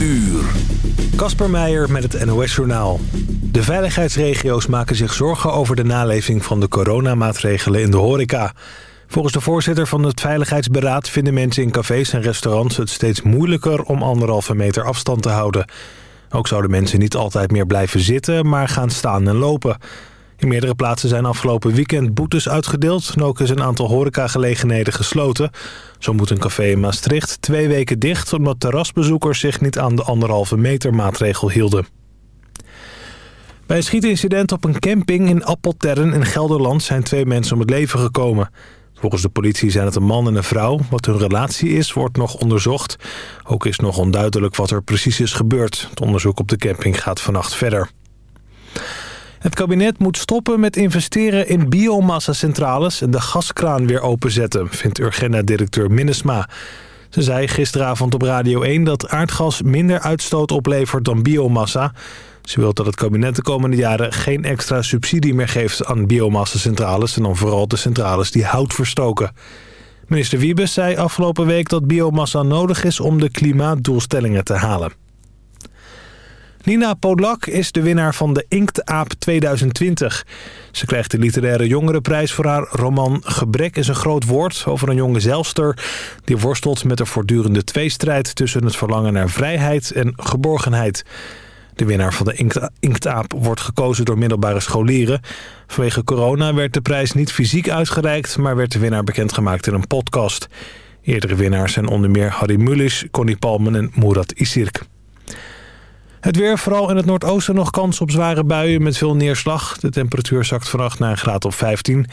uur. Kasper Meijer met het NOS-journaal. De veiligheidsregio's maken zich zorgen over de naleving van de coronamaatregelen in de horeca. Volgens de voorzitter van het Veiligheidsberaad vinden mensen in cafés en restaurants het steeds moeilijker om anderhalve meter afstand te houden. Ook zouden mensen niet altijd meer blijven zitten, maar gaan staan en lopen. In meerdere plaatsen zijn afgelopen weekend boetes uitgedeeld... en ook is een aantal horecagelegenheden gesloten. Zo moet een café in Maastricht twee weken dicht... omdat terrasbezoekers zich niet aan de anderhalve meter maatregel hielden. Bij een schietincident op een camping in Appeltern in Gelderland... zijn twee mensen om het leven gekomen. Volgens de politie zijn het een man en een vrouw. Wat hun relatie is, wordt nog onderzocht. Ook is nog onduidelijk wat er precies is gebeurd. Het onderzoek op de camping gaat vannacht verder. Het kabinet moet stoppen met investeren in biomassa-centrales... en de gaskraan weer openzetten, vindt Urgenda-directeur Minnesma. Ze zei gisteravond op Radio 1 dat aardgas minder uitstoot oplevert dan biomassa. Ze wil dat het kabinet de komende jaren geen extra subsidie meer geeft aan biomassa-centrales... en dan vooral de centrales die hout verstoken. Minister Wiebes zei afgelopen week dat biomassa nodig is om de klimaatdoelstellingen te halen. Nina Polak is de winnaar van de Inktaap 2020. Ze krijgt de literaire jongerenprijs voor haar roman Gebrek is een groot woord... over een jonge zelfster die worstelt met de voortdurende tweestrijd... tussen het verlangen naar vrijheid en geborgenheid. De winnaar van de Inktaap wordt gekozen door middelbare scholieren. Vanwege corona werd de prijs niet fysiek uitgereikt... maar werd de winnaar bekendgemaakt in een podcast. Eerdere winnaars zijn onder meer Harry Mulisch, Connie Palmen en Murat Isirk. Het weer, vooral in het noordoosten nog kans op zware buien met veel neerslag. De temperatuur zakt vannacht naar een graad of 15.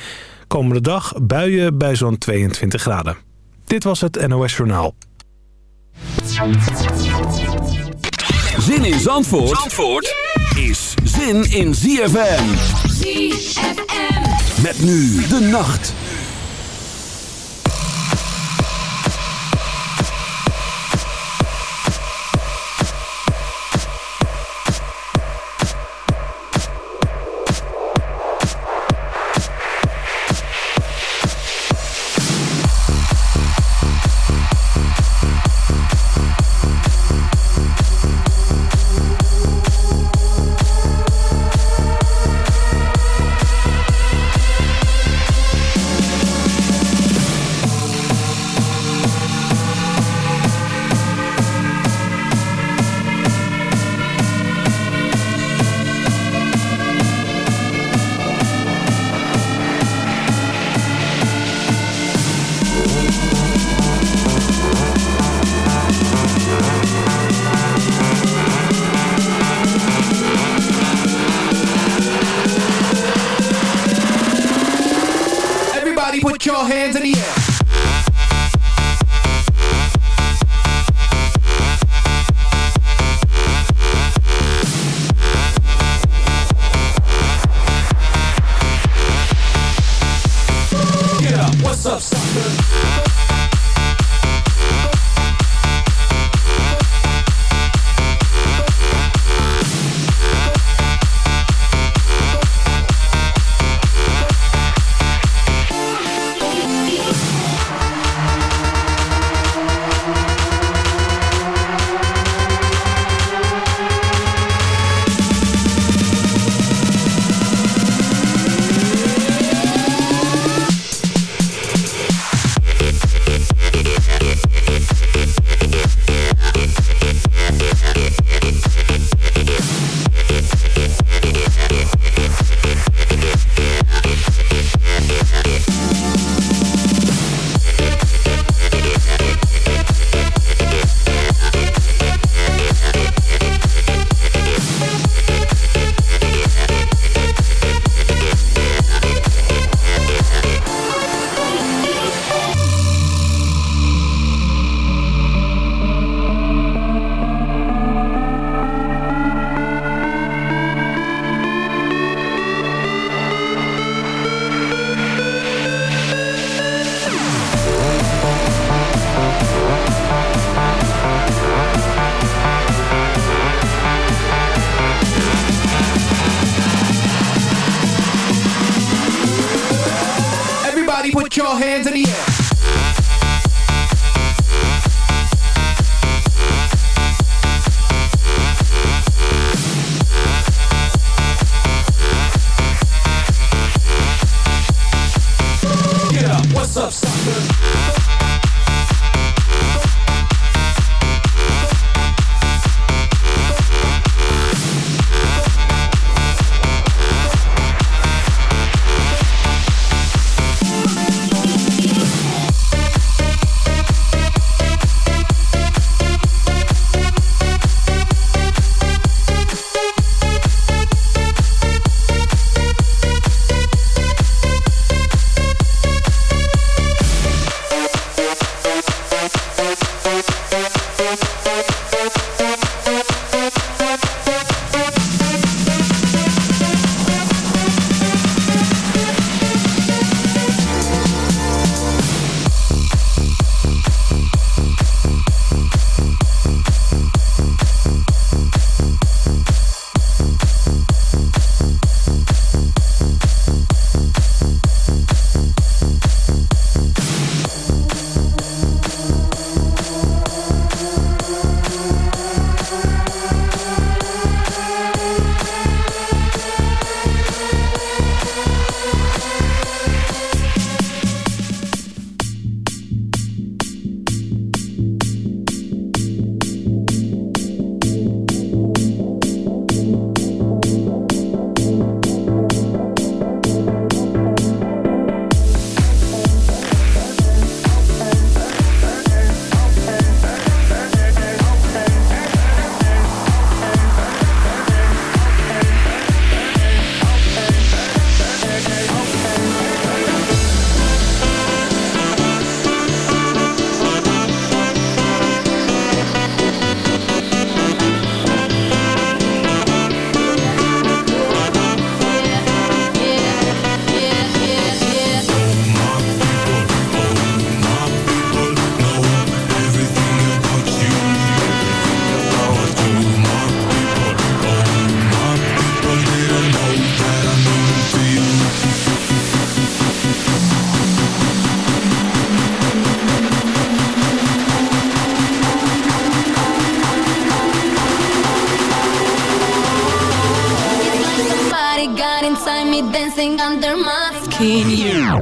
Komende dag buien bij zo'n 22 graden. Dit was het NOS Journaal. Zin in Zandvoort, Zandvoort is zin in ZFM. ZFM. Met nu de nacht. Under my skin. Yeah.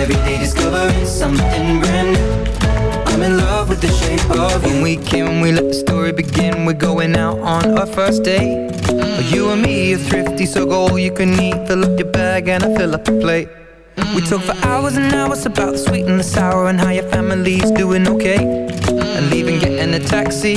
Every day discovering something brand new. I'm in love with the shape of you. When we can, we let the story begin. We're going out on our first date. Mm. You and me are thrifty, so go all you can eat. Fill up your bag and I fill up the plate. Mm. We talk for hours and hours about the sweet and the sour and how your family's doing okay. Mm. And leaving, getting a taxi,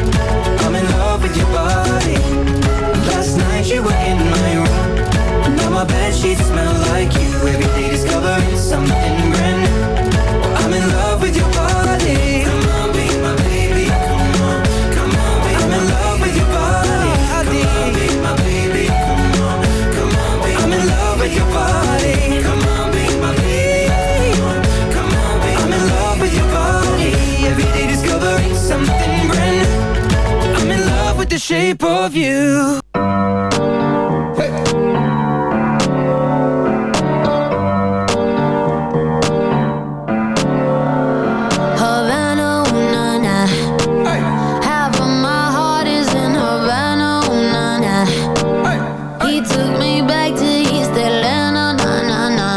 With your body. Last night you were in my room. Now my bed sheets smell like you. Every day discovering something brand new. Well, I'm in love with your body. Shape of you. I know no my heart is in Havana, ooh na na. Hey. He took me back to his land, ooh na na na.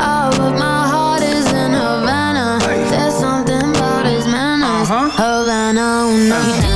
Ah, but my heart is in Havana. There's something 'bout his manners. Havana, ooh, na,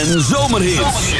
en Zomerhits.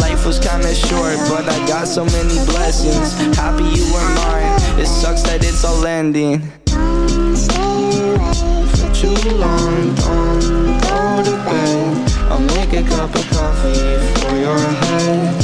life was kinda short, but I got so many blessings. Happy you were mine, it sucks that it's all ending. For too long, don't go to bed. I'll make a cup of coffee for your head.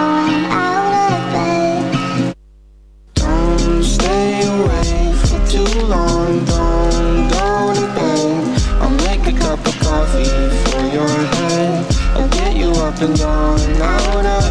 and down, out of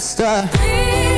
faster.